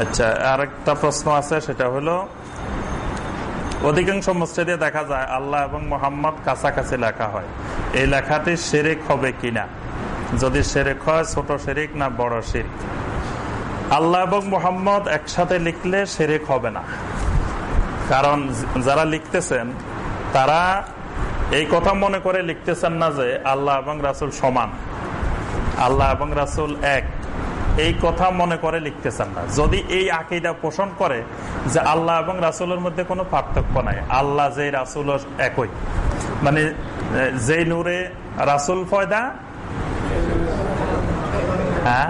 আচ্ছা প্রশ্ন আছে, সেটা হলো, অধিকাংশ দেখা যায় আল্লাহ এবং মোহাম্মদ কাছাকাছি লেখা হয়। এই লেখাটি সেরেক হবে কিনা? যদি সেরেক হয়, ছোট শেরিক না বড় শিরিক? আল্লাহ এবং মোহাম্মদ একসাথে লিখলে সেরেক হবে না। কারণ যারা লিখতেছেন, তারা এই কথা মনে করে লিখতেছেন না যে আল্লাহ এবং রাসুল সমান। আল্লাহ এবং রাসুল এক। এই কথা মনে করে লিখতেছেন না। যদি এই আকিদা পোষণ করে যে আল্লাহ এবং রাসুলের মধ্যে কোনো পার্থক্য নাই, আল্লাহ যে রাসুল একই। মানে যে নূরে রাসুল ফয়দা হ্যাঁ?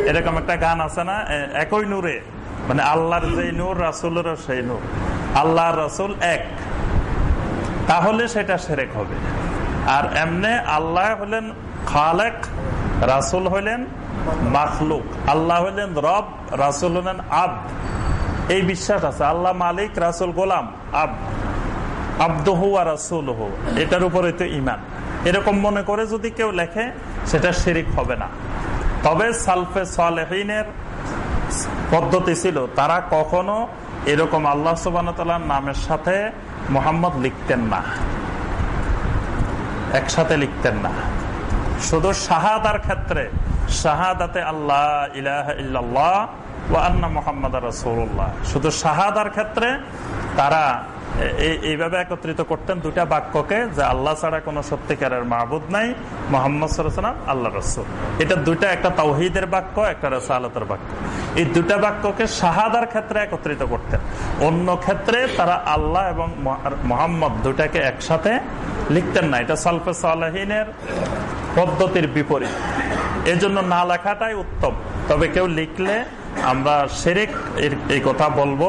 এরকম একটা গান আছে না একই নূরে। মানে আল্লাহর যে নূর, রাসুলেরও সেই নূর। আল্লাহ, রাসুল এক। তাহলে সেটা সেরেক হবে। আর এমনে আল্লাহ হলেন খালেক, রাসুল হইলেন মাখলুক। আল্লাহ হইলেন রব, রাসুল হলেন আব। এই বিশ্বাস আছে, আল্লাহ মালিক, রাসুল গোলাম, আব। আব্দহু আর রাসুল এটার উপরে তো ইমান এরকম মনে করে যদি কেউ লেখে, সেটা শিরিক হবে না। তবে সালফে সালেহিনের পদ্ধতি ছিল, তারা কখনো এরকম আল্লাহ সুবান নামের সাথে মোহাম্মদ লিখতেন না। একসাথে লিখতেন না। শুধু শাহাদার ক্ষেত্রে, শাহাদাতে আল্লাহ ইলাহ ও আন্না মোহাম্মদ রসৌল্লাহ শুধু শাহাদার ক্ষেত্রে তারা এইভাবে একত্রিত করতেন দুটা বাক্যকে যে আল্লাহ ছাড়া কোন সত্যিকারের মাহবুদ নাই, মোহাম্মদ সাল্লাম আল্লাহ রসুল। এটা দুটা একটা তৌহিদের বাক্য, একটা রসালতের বাক্য। এই দুটা বাক্যকে শাহাদার ক্ষেত্রে একত্রিত করতেন। অন্য ক্ষেত্রে তারা আল্লাহ এবং মোহাম্মদ দুটাকে একসাথে লিখতেন না। এটা সালফে সালাহিনের পদ্ধতির বিপরীত। এজন্য না লেখাটাই উত্তম। তবে কেউ লিখলে আমরা সেরেক এই কথা বলব